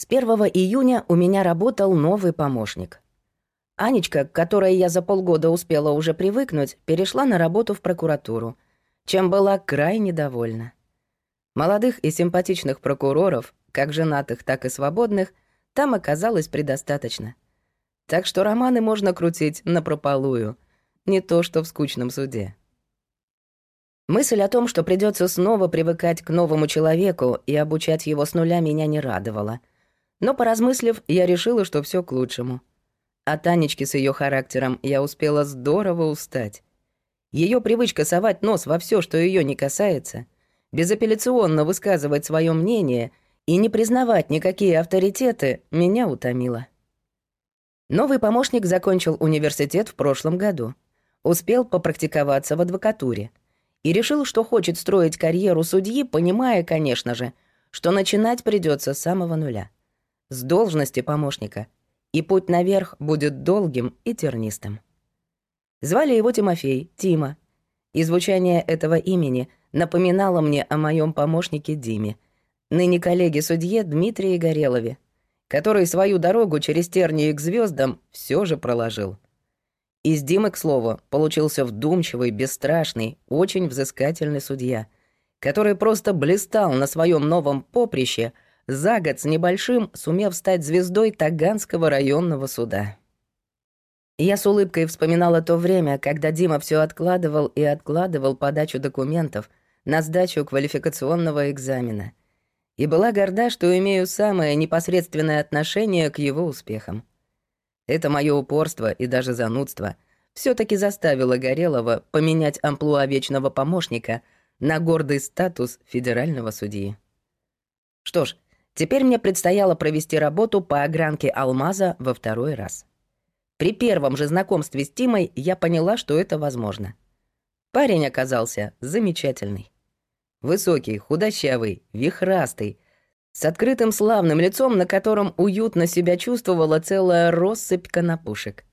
С 1 июня у меня работал новый помощник. Анечка, к которой я за полгода успела уже привыкнуть, перешла на работу в прокуратуру, чем была крайне довольна. Молодых и симпатичных прокуроров, как женатых, так и свободных, там оказалось предостаточно. Так что романы можно крутить напропалую, не то что в скучном суде. Мысль о том, что придется снова привыкать к новому человеку и обучать его с нуля, меня не радовала — но, поразмыслив, я решила, что все к лучшему. От Танечки с ее характером я успела здорово устать. Ее привычка совать нос во все, что ее не касается, безапелляционно высказывать свое мнение и не признавать никакие авторитеты, меня утомила. Новый помощник закончил университет в прошлом году, успел попрактиковаться в адвокатуре и решил, что хочет строить карьеру судьи, понимая, конечно же, что начинать придется с самого нуля с должности помощника, и путь наверх будет долгим и тернистым. Звали его Тимофей, Тима, и звучание этого имени напоминало мне о моем помощнике Диме, ныне коллеге-судье Дмитрии Горелове, который свою дорогу через тернии к звездам все же проложил. Из Димы, к слову, получился вдумчивый, бесстрашный, очень взыскательный судья, который просто блистал на своем новом поприще — за год с небольшим сумев стать звездой Таганского районного суда. Я с улыбкой вспоминала то время, когда Дима все откладывал и откладывал подачу документов на сдачу квалификационного экзамена. И была горда, что имею самое непосредственное отношение к его успехам. Это мое упорство и даже занудство все таки заставило Горелого поменять амплуа вечного помощника на гордый статус федерального судьи. Что ж, Теперь мне предстояло провести работу по огранке алмаза во второй раз. При первом же знакомстве с Тимой я поняла, что это возможно. Парень оказался замечательный. Высокий, худощавый, вихрастый, с открытым славным лицом, на котором уютно себя чувствовала целая россыпь конопушек.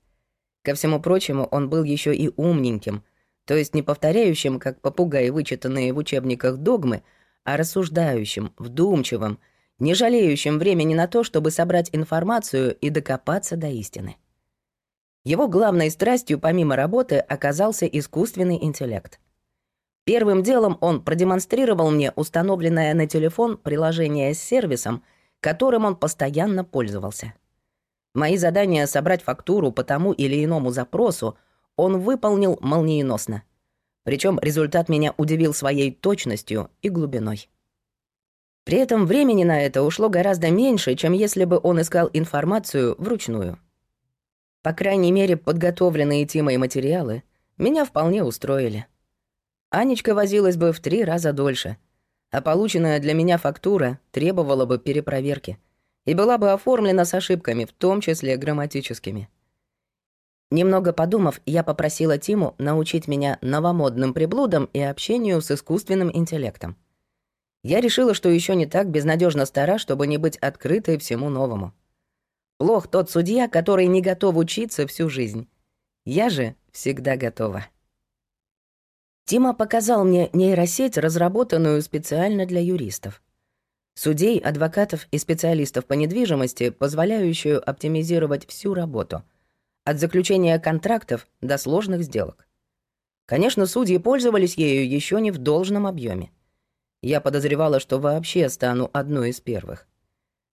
Ко всему прочему, он был еще и умненьким, то есть не повторяющим, как попугаи, вычитанные в учебниках догмы, а рассуждающим, вдумчивым, не жалеющим времени на то, чтобы собрать информацию и докопаться до истины. Его главной страстью помимо работы оказался искусственный интеллект. Первым делом он продемонстрировал мне установленное на телефон приложение с сервисом, которым он постоянно пользовался. Мои задания собрать фактуру по тому или иному запросу он выполнил молниеносно. Причем результат меня удивил своей точностью и глубиной. При этом времени на это ушло гораздо меньше, чем если бы он искал информацию вручную. По крайней мере, подготовленные Тимой материалы меня вполне устроили. Анечка возилась бы в три раза дольше, а полученная для меня фактура требовала бы перепроверки и была бы оформлена с ошибками, в том числе грамматическими. Немного подумав, я попросила Тиму научить меня новомодным приблудам и общению с искусственным интеллектом. Я решила, что еще не так безнадежно стара, чтобы не быть открытой всему новому. Плох тот судья, который не готов учиться всю жизнь. Я же всегда готова. Тима показал мне нейросеть, разработанную специально для юристов. Судей, адвокатов и специалистов по недвижимости, позволяющую оптимизировать всю работу. От заключения контрактов до сложных сделок. Конечно, судьи пользовались ею еще не в должном объеме. Я подозревала, что вообще стану одной из первых.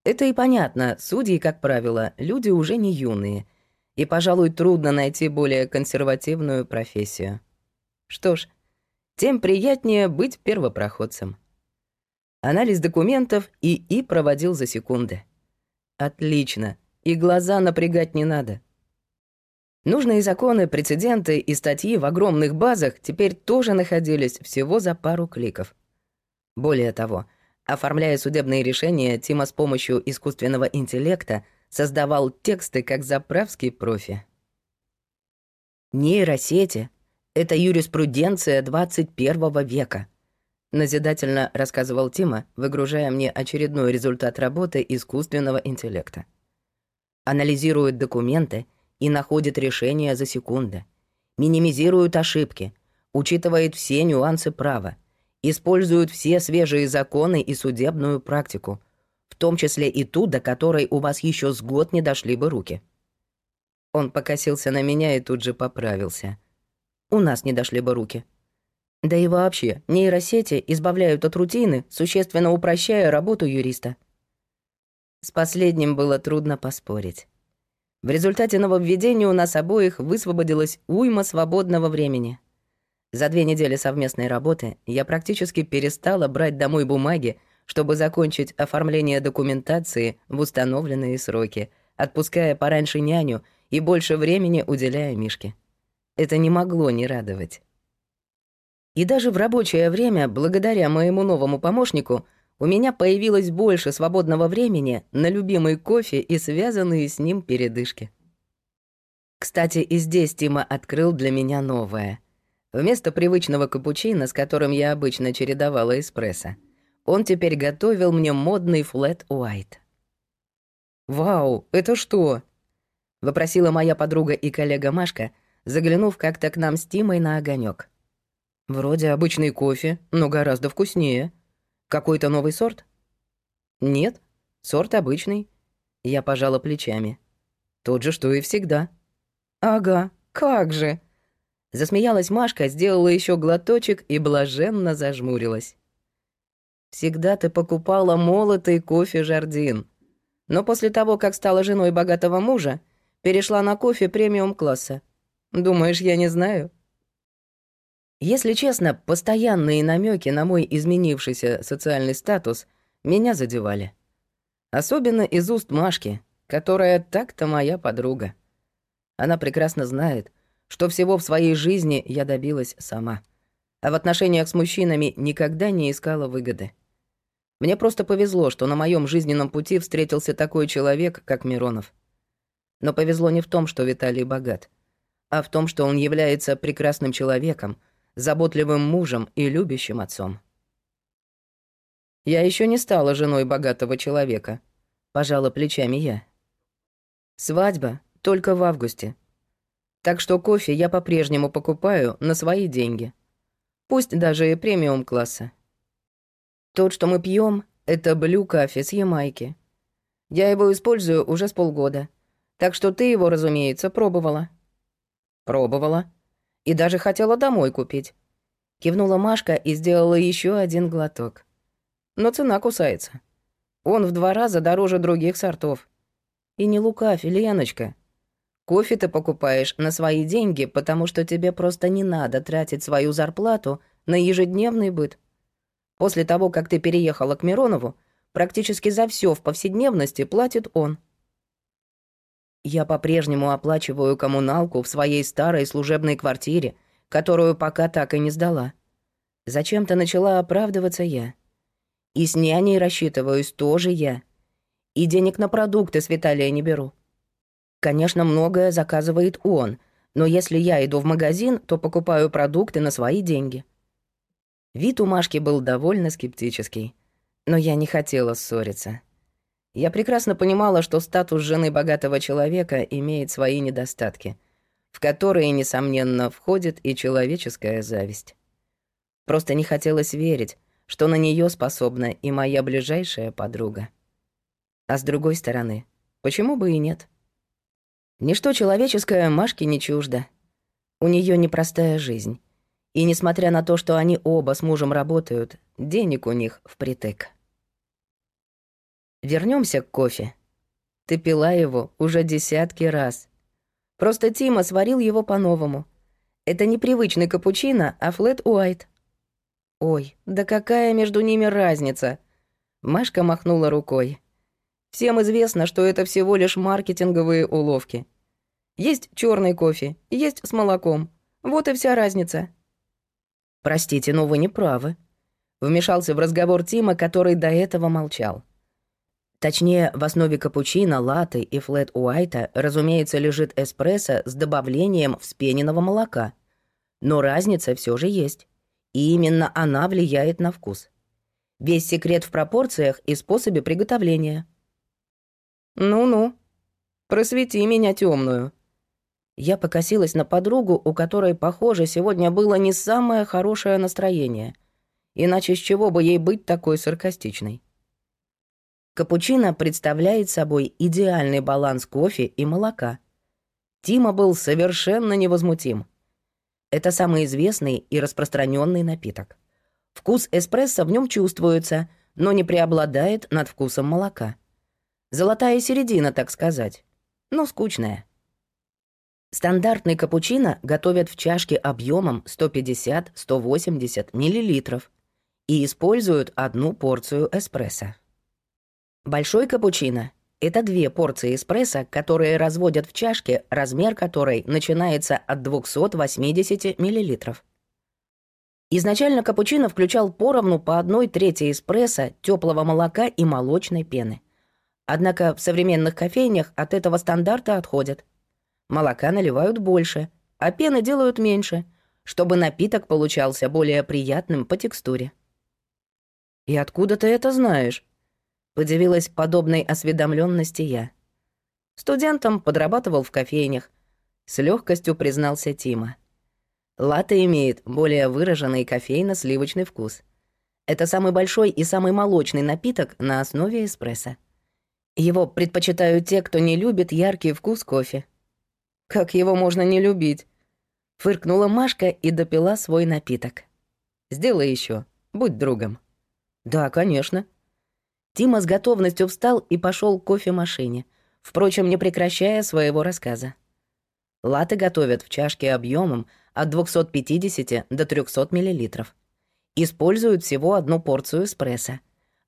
Это и понятно, судьи, как правило, люди уже не юные, и, пожалуй, трудно найти более консервативную профессию. Что ж, тем приятнее быть первопроходцем. Анализ документов ИИ проводил за секунды. Отлично, и глаза напрягать не надо. Нужные законы, прецеденты и статьи в огромных базах теперь тоже находились всего за пару кликов. Более того, оформляя судебные решения, Тима с помощью искусственного интеллекта создавал тексты как заправский профи. Нейросети — это юриспруденция 21 века, назидательно рассказывал Тима, выгружая мне очередной результат работы искусственного интеллекта. Анализирует документы и находит решения за секунды, минимизирует ошибки, учитывает все нюансы права, используют все свежие законы и судебную практику, в том числе и ту, до которой у вас еще с год не дошли бы руки. Он покосился на меня и тут же поправился. У нас не дошли бы руки. Да и вообще, нейросети избавляют от рутины, существенно упрощая работу юриста. С последним было трудно поспорить. В результате нововведения у нас обоих высвободилась уйма свободного времени. За две недели совместной работы я практически перестала брать домой бумаги, чтобы закончить оформление документации в установленные сроки, отпуская пораньше няню и больше времени уделяя Мишке. Это не могло не радовать. И даже в рабочее время, благодаря моему новому помощнику, у меня появилось больше свободного времени на любимый кофе и связанные с ним передышки. Кстати, и здесь Тима открыл для меня новое. Вместо привычного капучино, с которым я обычно чередовала эспрессо, он теперь готовил мне модный флэт уайт. «Вау, это что?» — вопросила моя подруга и коллега Машка, заглянув как-то к нам с Тимой на огонек. Вроде обычный кофе, но гораздо вкуснее. Какой-то новый сорт? Нет, сорт обычный. Я пожала плечами. Тот же, что и всегда. Ага, как же. Засмеялась Машка, сделала еще глоточек и блаженно зажмурилась. Всегда ты покупала молотый кофе Жардин. Но после того, как стала женой богатого мужа, перешла на кофе премиум-класса. Думаешь, я не знаю? Если честно, постоянные намеки на мой изменившийся социальный статус меня задевали. Особенно из уст Машки, которая так-то моя подруга. Она прекрасно знает, что всего в своей жизни я добилась сама. А в отношениях с мужчинами никогда не искала выгоды. Мне просто повезло, что на моем жизненном пути встретился такой человек, как Миронов. Но повезло не в том, что Виталий богат, а в том, что он является прекрасным человеком — заботливым мужем и любящим отцом. Я еще не стала женой богатого человека, пожала плечами я. Свадьба только в августе. Так что кофе я по-прежнему покупаю на свои деньги. Пусть даже и премиум-класса. Тот, что мы пьем, это блю кофе с Ямайки. Я его использую уже с полгода. Так что ты его, разумеется, пробовала. Пробовала, и даже хотела домой купить. Кивнула Машка и сделала еще один глоток. Но цена кусается. Он в два раза дороже других сортов. И не лукавь, Леночка. Кофе ты покупаешь на свои деньги, потому что тебе просто не надо тратить свою зарплату на ежедневный быт. После того, как ты переехала к Миронову, практически за все в повседневности платит он. Я по-прежнему оплачиваю коммуналку в своей старой служебной квартире, которую пока так и не сдала. Зачем-то начала оправдываться я. И с няней рассчитываюсь тоже я. И денег на продукты с Виталия не беру. Конечно, многое заказывает он, но если я иду в магазин, то покупаю продукты на свои деньги. Вид у Машки был довольно скептический, но я не хотела ссориться. Я прекрасно понимала, что статус жены богатого человека имеет свои недостатки, в которые, несомненно, входит и человеческая зависть. Просто не хотелось верить, что на нее способна и моя ближайшая подруга. А с другой стороны, почему бы и нет? Ничто человеческое Машке не чуждо. У нее непростая жизнь. И несмотря на то, что они оба с мужем работают, денег у них впритык. Вернемся к кофе. Ты пила его уже десятки раз. Просто Тима сварил его по-новому. Это не привычный капучино, а флэт уайт. Ой, да какая между ними разница? Машка махнула рукой. Всем известно, что это всего лишь маркетинговые уловки. Есть черный кофе, есть с молоком. Вот и вся разница. Простите, но вы не правы. Вмешался в разговор Тима, который до этого молчал. Точнее, в основе капучино, латте и флэт уайта, разумеется, лежит эспрессо с добавлением вспененного молока. Но разница все же есть. И именно она влияет на вкус. Весь секрет в пропорциях и способе приготовления. «Ну-ну, просвети меня темную. Я покосилась на подругу, у которой, похоже, сегодня было не самое хорошее настроение. Иначе с чего бы ей быть такой саркастичной? Капучино представляет собой идеальный баланс кофе и молока. Тима был совершенно невозмутим. Это самый известный и распространенный напиток. Вкус эспрессо в нем чувствуется, но не преобладает над вкусом молока. Золотая середина, так сказать. Но скучная. Стандартный капучино готовят в чашке объемом 150-180 мл и используют одну порцию эспрессо. Большой капучино — это две порции эспрессо, которые разводят в чашке, размер которой начинается от 280 мл. Изначально капучино включал поровну по одной трети эспрессо, теплого молока и молочной пены. Однако в современных кофейнях от этого стандарта отходят. Молока наливают больше, а пены делают меньше, чтобы напиток получался более приятным по текстуре. «И откуда ты это знаешь?» Подивилась подобной осведомленности я. Студентом подрабатывал в кофейнях. С легкостью признался Тима. Латте имеет более выраженный кофейно-сливочный вкус. Это самый большой и самый молочный напиток на основе эспрессо. Его предпочитают те, кто не любит яркий вкус кофе. Как его можно не любить? Фыркнула Машка и допила свой напиток. Сделай еще, будь другом. Да, конечно. Тима с готовностью встал и пошел к кофемашине, впрочем, не прекращая своего рассказа. Латы готовят в чашке объемом от 250 до 300 мл. Используют всего одну порцию эспрессо.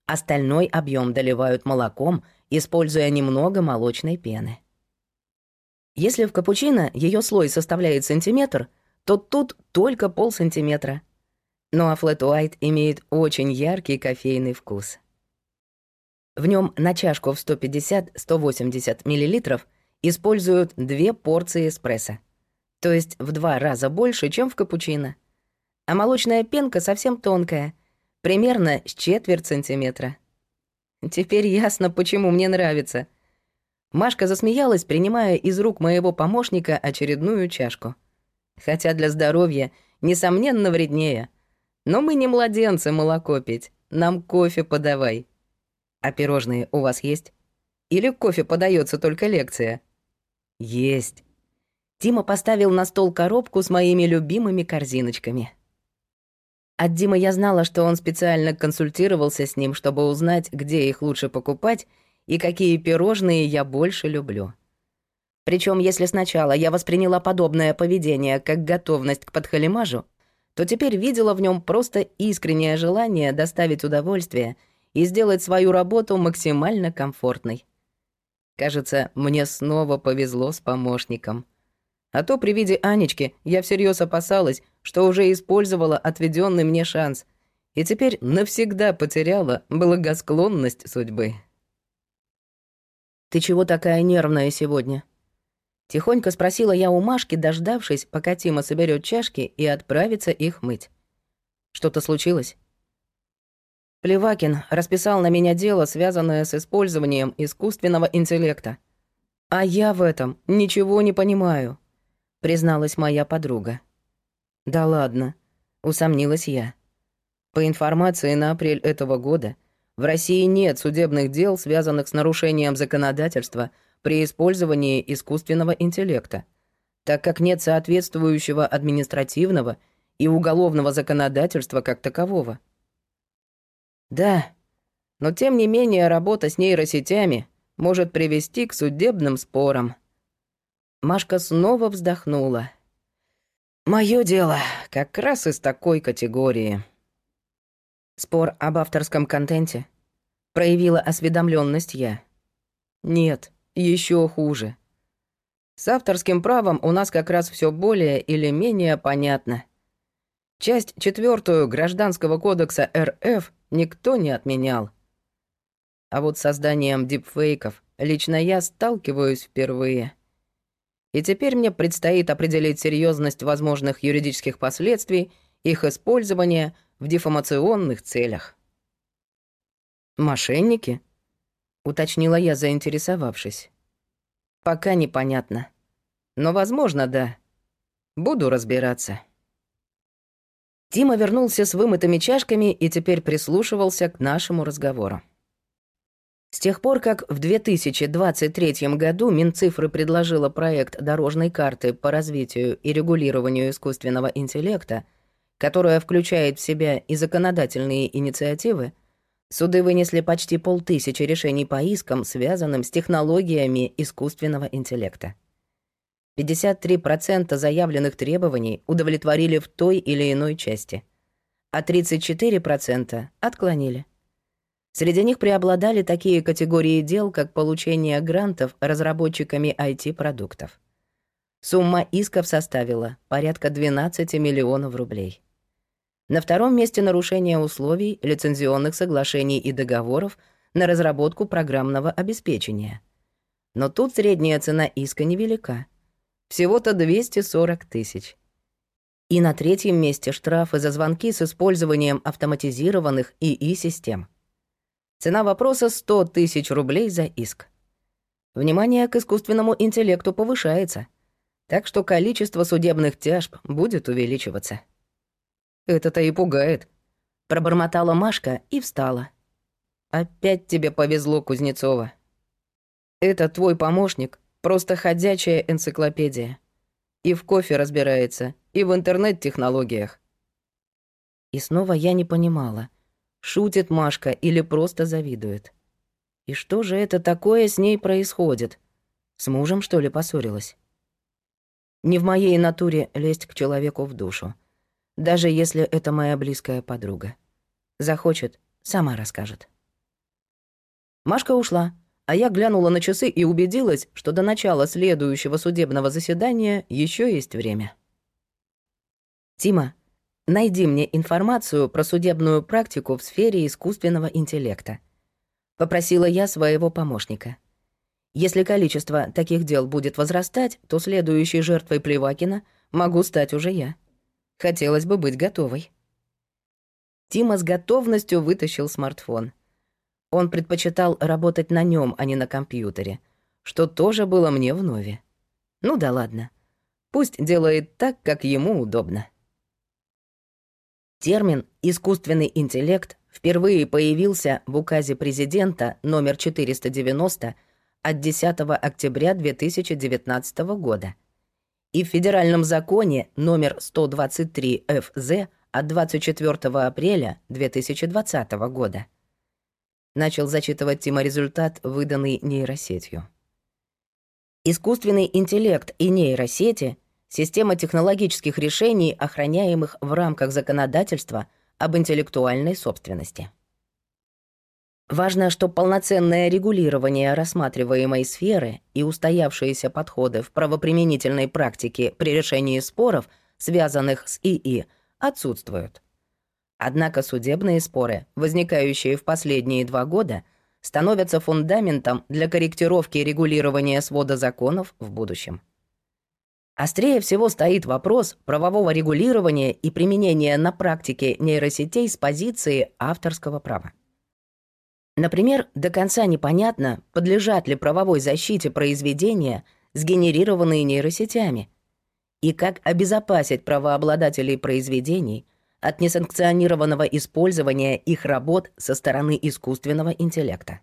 Остальной объем доливают молоком, используя немного молочной пены. Если в капучино ее слой составляет сантиметр, то тут только полсантиметра. Ну а флэт уайт имеет очень яркий кофейный вкус. В нем на чашку в 150-180 мл используют две порции эспрессо, то есть в два раза больше, чем в капучино. А молочная пенка совсем тонкая, примерно с четверть сантиметра. Теперь ясно, почему мне нравится. Машка засмеялась, принимая из рук моего помощника очередную чашку. Хотя для здоровья, несомненно, вреднее. Но мы не младенцы молоко пить, нам кофе подавай. А пирожные у вас есть? Или кофе подается только лекция? Есть. Тима поставил на стол коробку с моими любимыми корзиночками. От Димы я знала, что он специально консультировался с ним, чтобы узнать, где их лучше покупать и какие пирожные я больше люблю. Причем, если сначала я восприняла подобное поведение как готовность к подхалимажу, то теперь видела в нем просто искреннее желание доставить удовольствие и сделать свою работу максимально комфортной. Кажется, мне снова повезло с помощником. А то при виде Анечки я всерьез опасалась, что уже использовала отведенный мне шанс, и теперь навсегда потеряла благосклонность судьбы. «Ты чего такая нервная сегодня?» Тихонько спросила я у Машки, дождавшись, пока Тима соберет чашки и отправится их мыть. «Что-то случилось?» Плевакин расписал на меня дело, связанное с использованием искусственного интеллекта. «А я в этом ничего не понимаю», — призналась моя подруга. «Да ладно», — усомнилась я. По информации на апрель этого года, в России нет судебных дел, связанных с нарушением законодательства при использовании искусственного интеллекта, так как нет соответствующего административного и уголовного законодательства как такового. Да, но тем не менее работа с нейросетями может привести к судебным спорам. Машка снова вздохнула. Моё дело как раз из такой категории. Спор об авторском контенте проявила осведомленность я. Нет, еще хуже. С авторским правом у нас как раз все более или менее понятно. Часть четвертую Гражданского кодекса РФ никто не отменял. А вот созданием дипфейков лично я сталкиваюсь впервые. И теперь мне предстоит определить серьезность возможных юридических последствий их использования в дефамационных целях. «Мошенники?» — уточнила я, заинтересовавшись. «Пока непонятно. Но, возможно, да. Буду разбираться». Тима вернулся с вымытыми чашками и теперь прислушивался к нашему разговору. С тех пор, как в 2023 году Минцифры предложила проект дорожной карты по развитию и регулированию искусственного интеллекта, которая включает в себя и законодательные инициативы, суды вынесли почти полтысячи решений по искам, связанным с технологиями искусственного интеллекта. 53% заявленных требований удовлетворили в той или иной части, а 34% отклонили. Среди них преобладали такие категории дел, как получение грантов разработчиками IT-продуктов. Сумма исков составила порядка 12 миллионов рублей. На втором месте нарушение условий лицензионных соглашений и договоров на разработку программного обеспечения. Но тут средняя цена иска невелика — всего-то 240 тысяч. И на третьем месте штрафы за звонки с использованием автоматизированных ИИ-систем. Цена вопроса 100 тысяч рублей за иск. Внимание к искусственному интеллекту повышается, так что количество судебных тяжб будет увеличиваться. «Это-то и пугает», — пробормотала Машка и встала. «Опять тебе повезло, Кузнецова. Это твой помощник Просто ходячая энциклопедия. И в кофе разбирается, и в интернет-технологиях. И снова я не понимала, шутит Машка или просто завидует. И что же это такое с ней происходит? С мужем, что ли, поссорилась? Не в моей натуре лезть к человеку в душу. Даже если это моя близкая подруга. Захочет, сама расскажет. Машка ушла, а я глянула на часы и убедилась, что до начала следующего судебного заседания еще есть время. «Тима, найди мне информацию про судебную практику в сфере искусственного интеллекта», — попросила я своего помощника. «Если количество таких дел будет возрастать, то следующей жертвой Плевакина могу стать уже я. Хотелось бы быть готовой». Тима с готовностью вытащил смартфон. Он предпочитал работать на нем, а не на компьютере, что тоже было мне вновь. Ну да ладно. Пусть делает так, как ему удобно. Термин «искусственный интеллект» впервые появился в указе президента номер 490 от 10 октября 2019 года и в федеральном законе номер 123 ФЗ от 24 апреля 2020 года. Начал зачитывать Тима результат, выданный нейросетью. Искусственный интеллект и нейросети — система технологических решений, охраняемых в рамках законодательства об интеллектуальной собственности. Важно, что полноценное регулирование рассматриваемой сферы и устоявшиеся подходы в правоприменительной практике при решении споров, связанных с ИИ, отсутствуют. Однако судебные споры, возникающие в последние два года, становятся фундаментом для корректировки регулирования свода законов в будущем. Острее всего стоит вопрос правового регулирования и применения на практике нейросетей с позиции авторского права. Например, до конца непонятно, подлежат ли правовой защите произведения, сгенерированные нейросетями, и как обезопасить правообладателей произведений – от несанкционированного использования их работ со стороны искусственного интеллекта.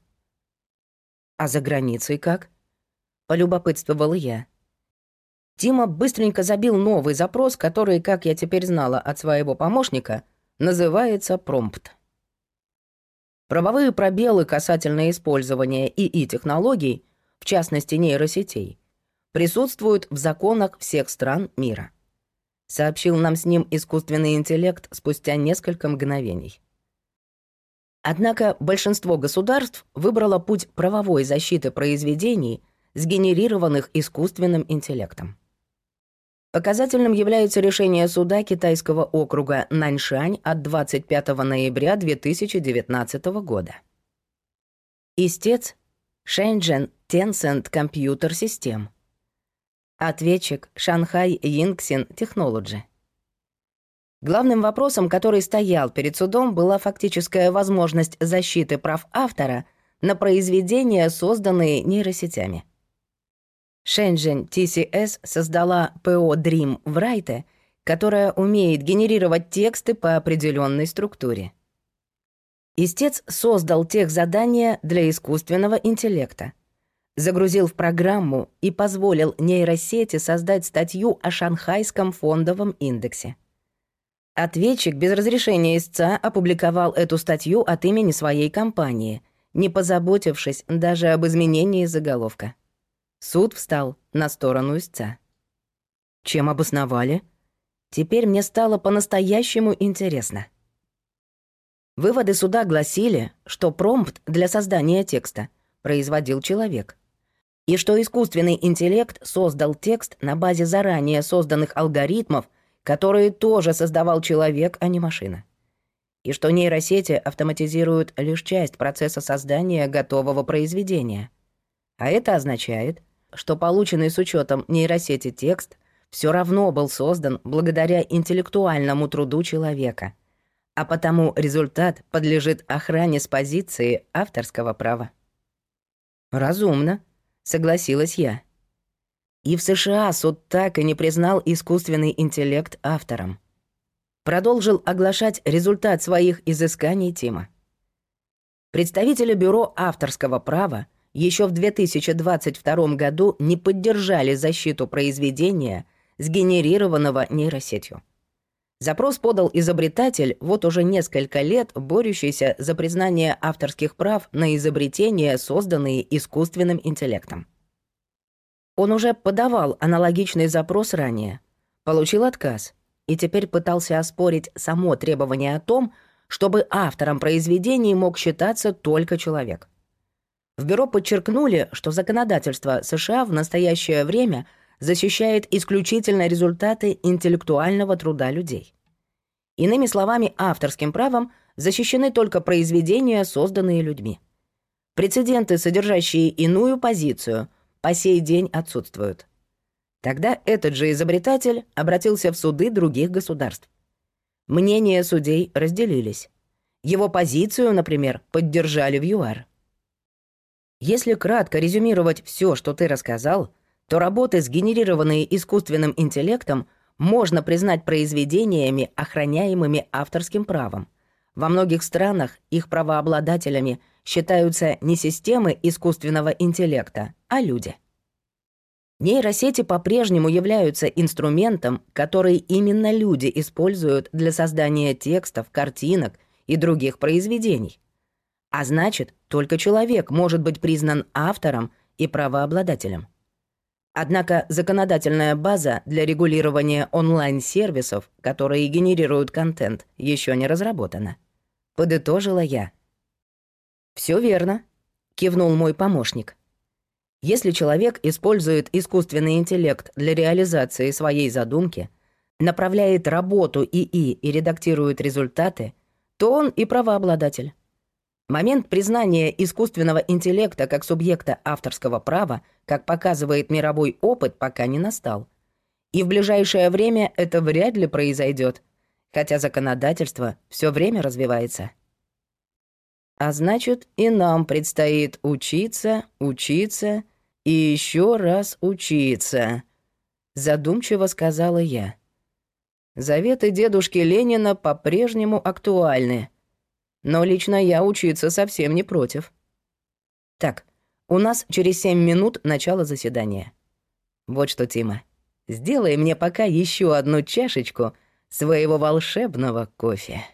«А за границей как?» — полюбопытствовал я. Тима быстренько забил новый запрос, который, как я теперь знала от своего помощника, называется промпт. Правовые пробелы касательно использования ИИ-технологий, в частности нейросетей, присутствуют в законах всех стран мира сообщил нам с ним искусственный интеллект спустя несколько мгновений. Однако большинство государств выбрало путь правовой защиты произведений, сгенерированных искусственным интеллектом. Показательным является решение суда китайского округа Наньшань от 25 ноября 2019 года. Истец Shenzhen Tencent Computer System Ответчик Шанхай Йингсин Технологи. Главным вопросом, который стоял перед судом, была фактическая возможность защиты прав автора на произведения, созданные нейросетями. Shenzhen TCS создала ПО Dream в Райте, которая умеет генерировать тексты по определенной структуре. Истец создал тех задания для искусственного интеллекта, загрузил в программу и позволил нейросети создать статью о Шанхайском фондовом индексе. Ответчик без разрешения истца опубликовал эту статью от имени своей компании, не позаботившись даже об изменении заголовка. Суд встал на сторону истца. Чем обосновали? Теперь мне стало по-настоящему интересно. Выводы суда гласили, что промпт для создания текста производил человек, и что искусственный интеллект создал текст на базе заранее созданных алгоритмов, которые тоже создавал человек, а не машина. И что нейросети автоматизируют лишь часть процесса создания готового произведения. А это означает, что полученный с учетом нейросети текст все равно был создан благодаря интеллектуальному труду человека, а потому результат подлежит охране с позиции авторского права. «Разумно», — согласилась я. И в США суд так и не признал искусственный интеллект автором. Продолжил оглашать результат своих изысканий Тима. Представители Бюро авторского права еще в 2022 году не поддержали защиту произведения, сгенерированного нейросетью. Запрос подал изобретатель, вот уже несколько лет борющийся за признание авторских прав на изобретения, созданные искусственным интеллектом. Он уже подавал аналогичный запрос ранее, получил отказ и теперь пытался оспорить само требование о том, чтобы автором произведений мог считаться только человек. В бюро подчеркнули, что законодательство США в настоящее время защищает исключительно результаты интеллектуального труда людей. Иными словами, авторским правом защищены только произведения, созданные людьми. Прецеденты, содержащие иную позицию, по сей день отсутствуют. Тогда этот же изобретатель обратился в суды других государств. Мнения судей разделились. Его позицию, например, поддержали в ЮАР. Если кратко резюмировать все, что ты рассказал, то работы, сгенерированные искусственным интеллектом, можно признать произведениями, охраняемыми авторским правом. Во многих странах их правообладателями – считаются не системы искусственного интеллекта, а люди. Нейросети по-прежнему являются инструментом, который именно люди используют для создания текстов, картинок и других произведений. А значит, только человек может быть признан автором и правообладателем. Однако законодательная база для регулирования онлайн-сервисов, которые генерируют контент, еще не разработана. Подытожила я. Все верно», — кивнул мой помощник. Если человек использует искусственный интеллект для реализации своей задумки, направляет работу ИИ и редактирует результаты, то он и правообладатель. Момент признания искусственного интеллекта как субъекта авторского права, как показывает мировой опыт, пока не настал. И в ближайшее время это вряд ли произойдет, хотя законодательство все время развивается. А значит, и нам предстоит учиться, учиться и еще раз учиться, задумчиво сказала я. Заветы дедушки Ленина по-прежнему актуальны. Но лично я учиться совсем не против. Так, у нас через семь минут начало заседания. Вот что, Тима, сделай мне пока еще одну чашечку своего волшебного кофе.